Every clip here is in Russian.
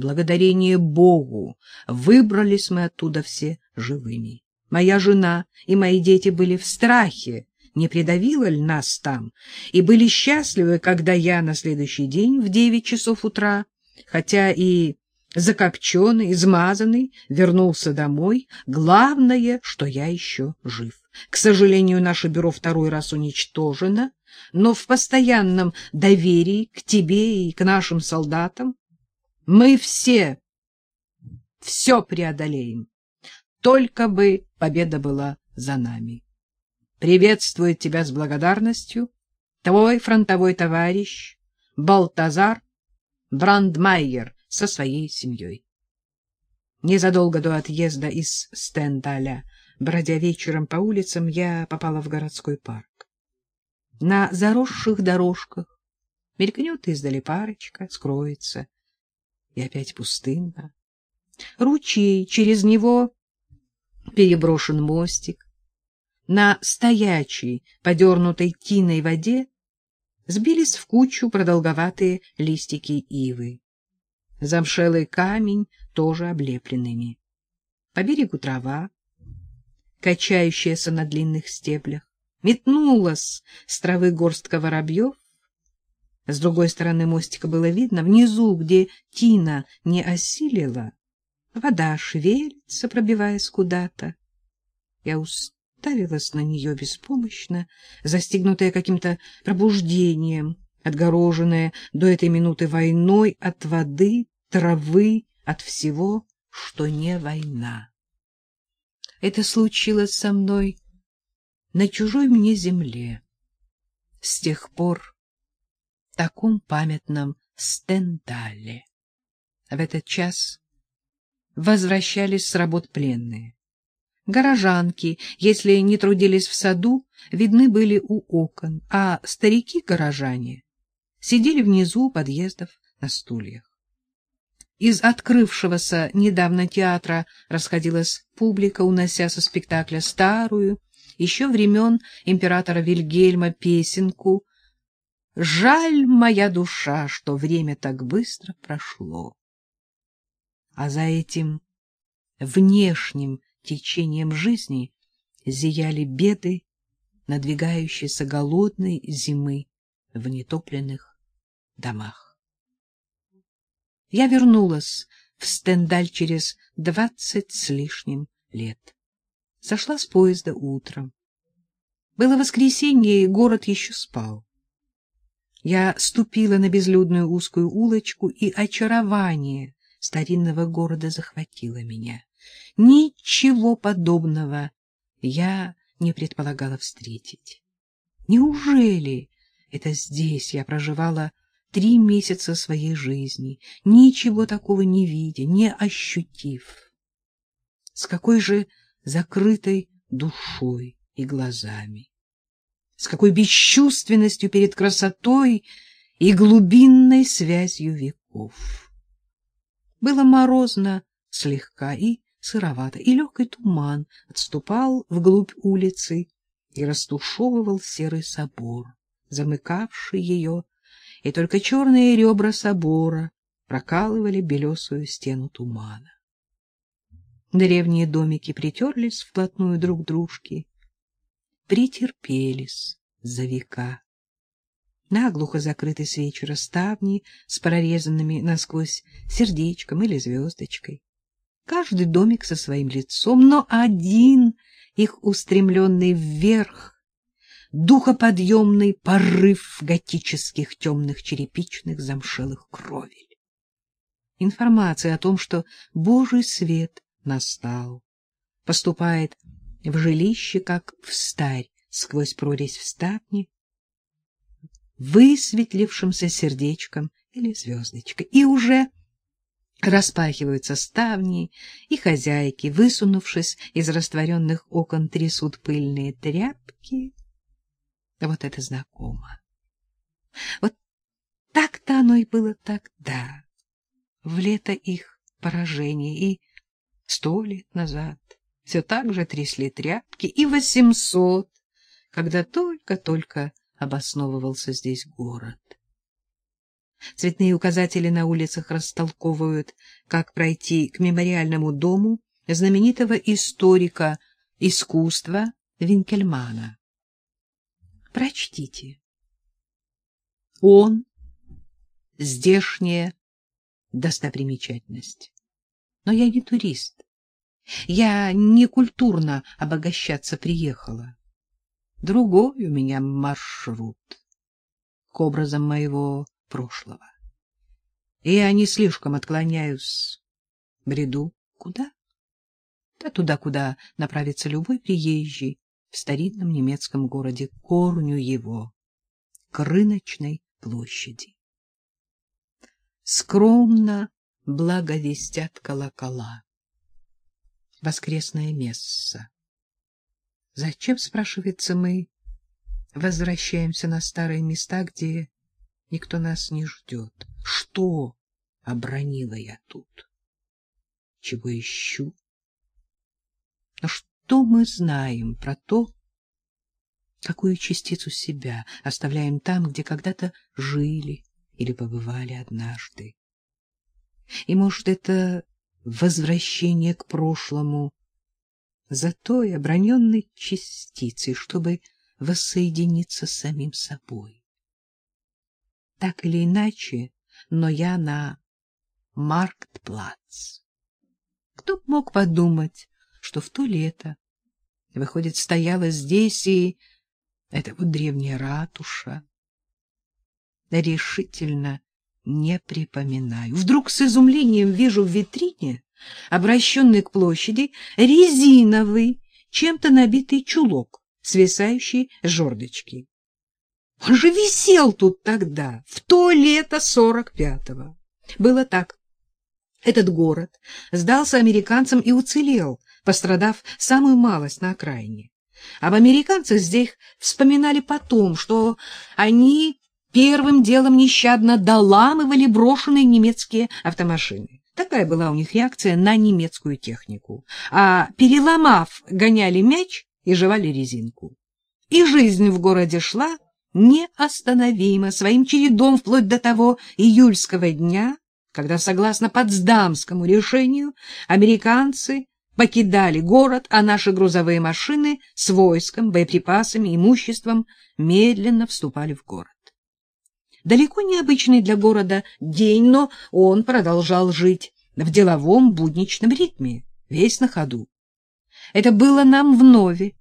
Благодарение Богу выбрались мы оттуда все живыми. Моя жена и мои дети были в страхе, не придавило ли нас там, и были счастливы, когда я на следующий день в девять часов утра, хотя и закопченный, измазанный, вернулся домой. Главное, что я еще жив. К сожалению, наше бюро второй раз уничтожено, но в постоянном доверии к тебе и к нашим солдатам мы все все преодолеем. Только бы победа была за нами. Приветствует тебя с благодарностью твой фронтовой товарищ Балтазар Брандмайер со своей семьей. Незадолго до отъезда из Стендаля, бродя вечером по улицам, я попала в городской парк. На заросших дорожках мелькнет издали парочка, скроется, и опять пустынно. Ручей, через него переброшен мостик. На стоячей, подернутой тиной воде сбились в кучу продолговатые листики ивы. Замшелый камень тоже облепленными. По берегу трава, качающаяся на длинных стеблях. Метнулась с травы горстка воробьев. С другой стороны мостика было видно, внизу, где тина не осилила, вода шевелится, пробиваясь куда-то. Я уставилась на нее беспомощно, застигнутая каким-то пробуждением, отгороженная до этой минуты войной от воды, травы, от всего, что не война. Это случилось со мной на чужой мне земле. С тех пор таком памятном Стендале. В этот час возвращались с работ пленные. Горожанки, если не трудились в саду, видны были у окон, а старики-горожане сидели внизу у подъездов на стульях. Из открывшегося недавно театра расходилась публика, унося со спектакля старую, еще времен императора Вильгельма песенку «Жаль, моя душа, что время так быстро прошло». А за этим внешним течением жизни зияли беды надвигающейся голодной зимы в нетопленных домах. Я вернулась в Стендаль через двадцать с лишним лет. Сошла с поезда утром. Было воскресенье, и город еще спал. Я ступила на безлюдную узкую улочку, и очарование старинного города захватило меня. Ничего подобного я не предполагала встретить. Неужели это здесь я проживала три месяца своей жизни, ничего такого не видя, не ощутив? С какой же закрытой душой и глазами? С какой бесчувственностью перед красотой и глубинной связью веков? Было морозно слегка и сыровато, и легкий туман отступал вглубь улицы и растушевывал серый собор, замыкавший ее, и только черные ребра собора прокалывали белесую стену тумана. Древние домики притерлись вплотную друг к дружке, претерпелись за века. Наглухо закрыты с вечера ставни с прорезанными насквозь сердечком или звездочкой каждый домик со своим лицом, но один их устремленный вверх, духоподъемный порыв готических темных черепичных замшелых кровель. Информация о том, что Божий свет настал, поступает в жилище, как в старь сквозь прорезь в ставне, высветлившимся сердечком или звездочкой, и уже Распахиваются ставни, и хозяйки, высунувшись из растворенных окон, трясут пыльные тряпки. Вот это знакомо. Вот так-то оно и было тогда, в лето их поражения, и сто лет назад все так же трясли тряпки, и восемьсот, когда только-только обосновывался здесь город. Цветные указатели на улицах растолковывают, как пройти к мемориальному дому знаменитого историка искусства Винкельмана. Прочтите. Он — здешняя достопримечательность. Но я не турист. Я не культурно обогащаться приехала. Другой у меня маршрут к образам моего прошлого. И я не слишком отклоняюсь, бреду. Куда? Да туда, куда направится любой приезжий в старинном немецком городе, корню его, к рыночной площади. Скромно благовестят колокола. Воскресное месса. Зачем, спрашивается, мы возвращаемся на старые места, где никто нас не ждет? Что обронила я тут? Чего ищу? Но что мы знаем про то, какую частицу себя оставляем там, где когда-то жили или побывали однажды? И, может, это возвращение к прошлому за той оброненной частицей, чтобы воссоединиться с самим собой. Так или иначе, но я на Марктплац. Кто мог подумать, что в то лето, выходит, стояла здесь и эта вот древняя ратуша. Решительно не припоминаю. Вдруг с изумлением вижу в витрине, обращенный к площади, резиновый, чем-то набитый чулок, свисающий с жердочки. Он же висел тут тогда, в то лето сорок пятого. Было так. Этот город сдался американцам и уцелел, пострадав самую малость на окраине. Об американцах здесь вспоминали потом, что они первым делом нещадно доламывали брошенные немецкие автомашины. Такая была у них реакция на немецкую технику. А переломав, гоняли мяч и жевали резинку. И жизнь в городе шла неостановимо, своим чередом вплоть до того июльского дня, когда, согласно Потсдамскому решению, американцы покидали город, а наши грузовые машины с войском, боеприпасами, имуществом медленно вступали в город. Далеко не обычный для города день, но он продолжал жить в деловом будничном ритме, весь на ходу. Это было нам вновь.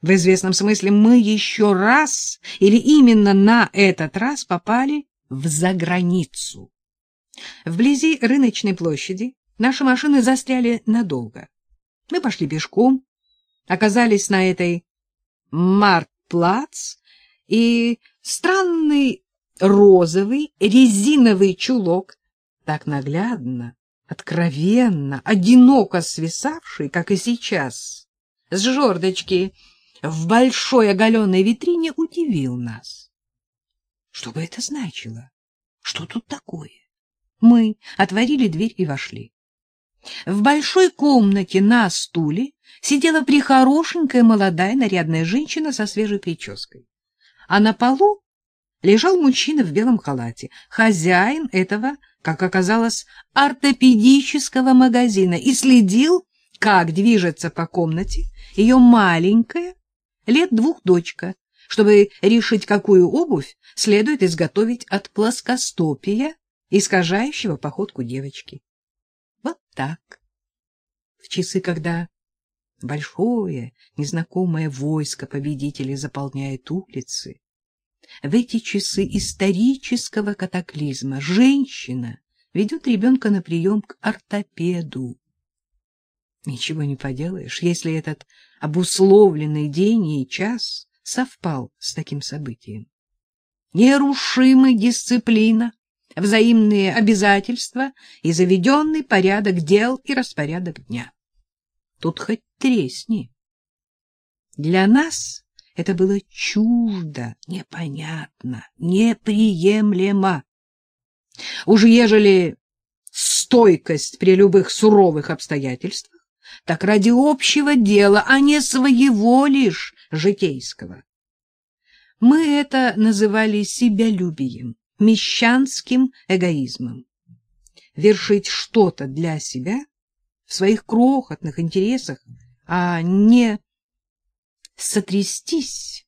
В известном смысле мы еще раз или именно на этот раз попали в заграницу. Вблизи рыночной площади наши машины застряли надолго. Мы пошли пешком, оказались на этой Март-плац, и странный розовый резиновый чулок, так наглядно, откровенно, одиноко свисавший, как и сейчас, с жердочки в большой оголенной витрине, удивил нас. Что бы это значило? Что тут такое? Мы отворили дверь и вошли. В большой комнате на стуле сидела прихорошенькая молодая нарядная женщина со свежей прической. А на полу лежал мужчина в белом халате, хозяин этого, как оказалось, ортопедического магазина, и следил, как движется по комнате ее маленькая, лет двух дочка, чтобы решить, какую обувь следует изготовить от плоскостопия, искажающего походку девочки. Вот так. В часы, когда большое, незнакомое войско победителей заполняет улицы, в эти часы исторического катаклизма женщина ведет ребенка на прием к ортопеду. Ничего не поделаешь, если этот обусловленный день и час совпал с таким событием. Нерушимая дисциплина, взаимные обязательства и заведенный порядок дел и распорядок дня. Тут хоть тресни. Для нас это было чуждо, непонятно, неприемлемо. Уж ежели стойкость при любых суровых обстоятельствах, так ради общего дела, а не своего лишь житейского. Мы это называли себялюбием, мещанским эгоизмом. Вершить что-то для себя в своих крохотных интересах, а не сотрястись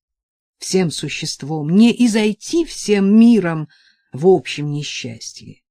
всем существом, не изойти всем миром в общем несчастье.